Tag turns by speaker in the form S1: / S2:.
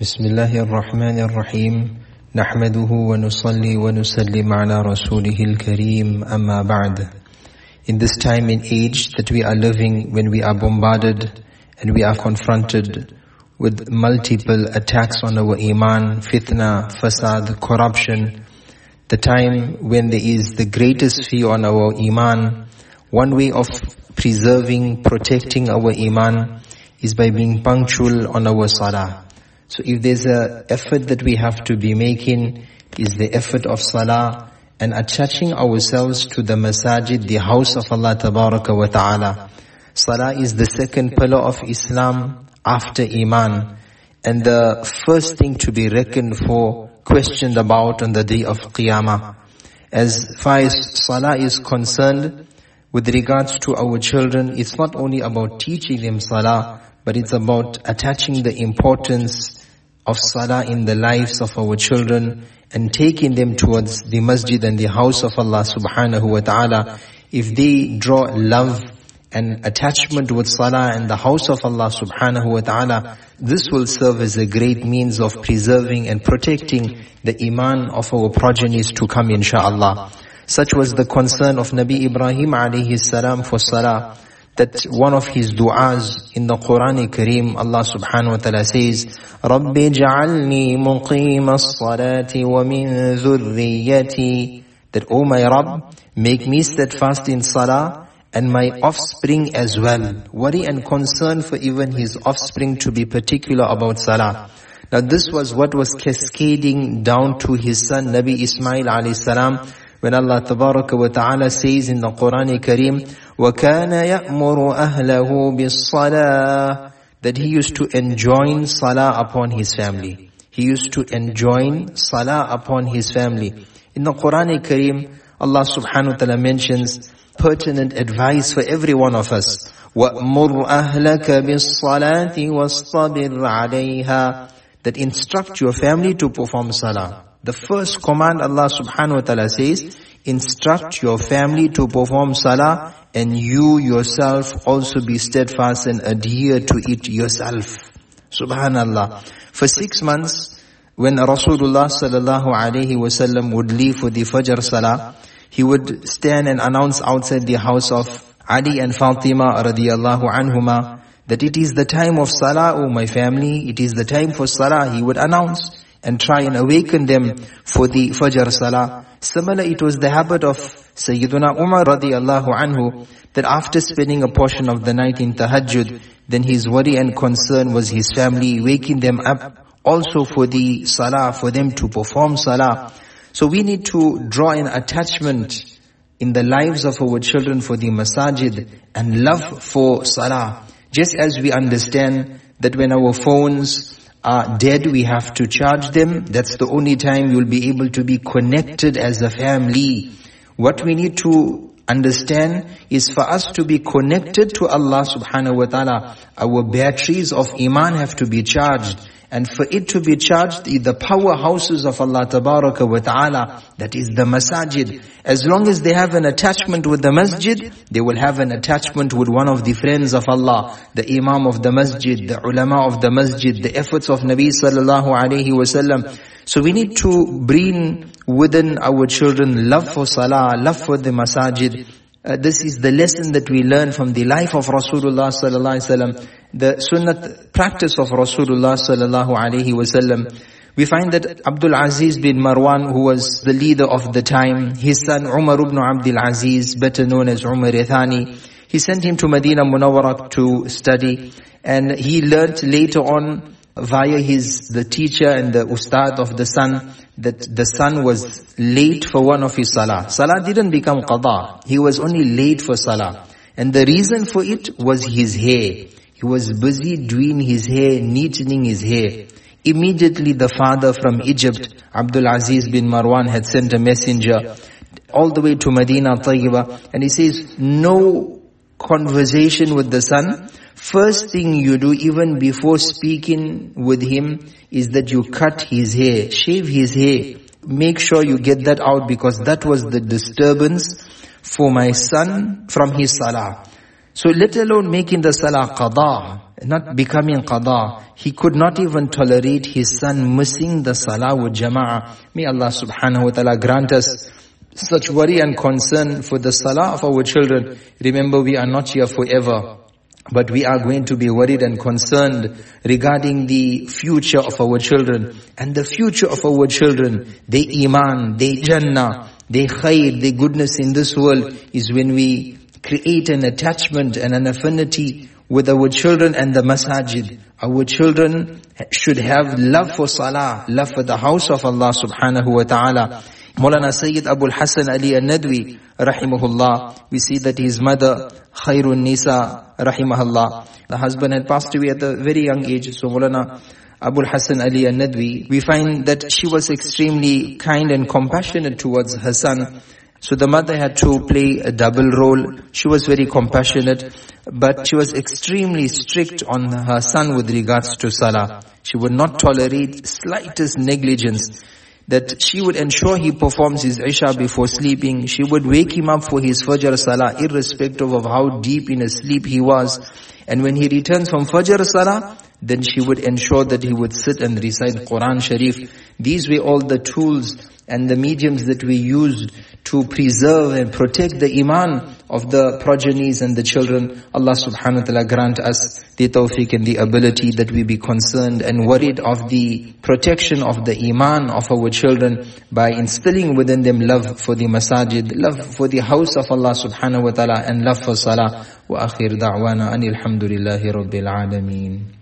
S1: بسم الله الرحمن الرحيم نحمده ونصلي ونسلم على رسوله الكريم أما بعد In this time and age that we are living when we are bombarded and we are confronted with multiple attacks on our iman, fitna, fasad, corruption, the time when there is the greatest fear on our iman, one way of preserving, protecting our iman is by being punctual on our salah. So if there's a effort that we have to be making, is the effort of salah and attaching ourselves to the masajid, the house of Allah tabaraka wa ta'ala. Salah is the second pillar of Islam after Iman. And the first thing to be reckoned for, questioned about on the day of Qiyamah. As far as Salah is concerned, with regards to our children, it's not only about teaching them Salah, but it's about attaching the importance of salah in the lives of our children and taking them towards the masjid and the house of Allah subhanahu wa ta'ala. If they draw love and attachment with salah and the house of Allah subhanahu wa ta'ala, this will serve as a great means of preserving and protecting the iman of our progenies to come inshaAllah. Such was the concern of Nabi Ibrahim alayhi salam for salah that one of his du'as in the Quran Kareem, Allah subhanahu wa ta'ala says, رَبِّ جَعَلْنِي مُقِيمَ الصَّلَاةِ وَمِن ذُرِّيَّتِي That, O my Rabb, make me steadfast in salah and my offspring as well. Worry and concern for even his offspring to be particular about salah. Now this was what was cascading down to his son Nabi Ismail alayhi salam when Allah Tabaraka wa Ta'ala says in the Quran Kareem, وَكَانَ يَأْمُرُ أَهْلَهُ بِالصَّلَاةِ That he used to enjoin salah upon his family. He used to enjoin salah upon his family. In the Quran Kareem, Allah subhanahu wa ta'ala mentions pertinent advice for every one of us. وَأْمُرْ أَهْلَكَ بِالصَّلَاةِ وَاصْطَبِرْ عَلَيْهَا That instruct your family to perform salah. The first command Allah subhanahu wa ta'ala says, instruct your family to perform salah and you yourself also be steadfast and adhere to it yourself. Subhanallah. For six months, when Rasulullah sallallahu alayhi wasallam would leave for the Fajr Salah, he would stand and announce outside the house of Ali and Fatima radiallahu anhuma that it is the time of Salah, O my family, it is the time for Salah. He would announce and try and awaken them for the Fajr Salah. Similar, it was the habit of Sayyiduna Umar radiallahu anhu that after spending a portion of the night in tahajjud, then his worry and concern was his family, waking them up also for the salah, for them to perform salah. So we need to draw an attachment in the lives of our children for the masajid and love for salah. Just as we understand that when our phones are dead, we have to charge them. That's the only time you'll be able to be connected as a family. What we need to understand is for us to be connected to Allah subhanahu wa ta'ala, our batteries of iman have to be charged. And for it to be charged, the powerhouses of Allah tabaraka wa ta'ala, that is the masajid. As long as they have an attachment with the masjid, they will have an attachment with one of the friends of Allah, the imam of the masjid, the ulama of the masjid, the efforts of Nabi sallallahu alayhi wasallam. So we need to bring within our children love for salah, love for the masajid. Uh, this is the lesson that we learn from the life of Rasulullah sallallahu alaihi wasallam, the sunnah practice of Rasulullah sallallahu alaihi wasallam. We find that Abdul Aziz bin Marwan, who was the leader of the time, his son Umar ibn Abdul Aziz, better known as Umar Ithani, he sent him to Medina Munawwara to study, and he learnt later on via his, the teacher and the ustad of the son, that the son was late for one of his salah. Salah didn't become qada. He was only late for salah. And the reason for it was his hair. He was busy doing his hair, neatening his hair. Immediately the father from Egypt, Abdul Aziz bin Marwan had sent a messenger all the way to Medina Tayyiba and he says, no conversation with the son. First thing you do even before speaking with him is that you cut his hair, shave his hair. Make sure you get that out because that was the disturbance for my son from his salah. So let alone making the salah qada, not becoming qada. He could not even tolerate his son missing the salah with jama'ah. May Allah subhanahu wa ta'ala grant us such worry and concern for the salah of our children. Remember we are not here forever. But we are going to be worried and concerned regarding the future of our children. And the future of our children, their iman, their jannah, their khair, their goodness in this world is when we create an attachment and an affinity with our children and the masajid. Our children should have love for salah, love for the house of Allah subhanahu wa ta'ala. Maulana Sayyid Abu Hassan Ali al-Nadwi, rahimahullah, we see that his mother, Khairun Nisa, rahimahullah, the husband had passed away at a very young age, so Maulana Abu Hassan Ali al-Nadwi, we find that she was extremely kind and compassionate towards her son. So the mother had to play a double role. She was very compassionate, but she was extremely strict on her son with regards to salah. She would not tolerate slightest negligence that she would ensure he performs his Isha before sleeping. She would wake him up for his Fajr Salah irrespective of how deep in a sleep he was. And when he returns from Fajr Salah, then she would ensure that he would sit and recite Quran Sharif. These were all the tools and the mediums that we used to preserve and protect the iman of the progenies and the children. Allah subhanahu wa ta'ala grant us the tawfiq and the ability that we be concerned and worried of the protection of the iman of our children by instilling within them love for the masajid, love for the house of Allah subhanahu wa ta'ala and love for salah. Wa akhir da'wana anil hamdulillahi rabbil alameen.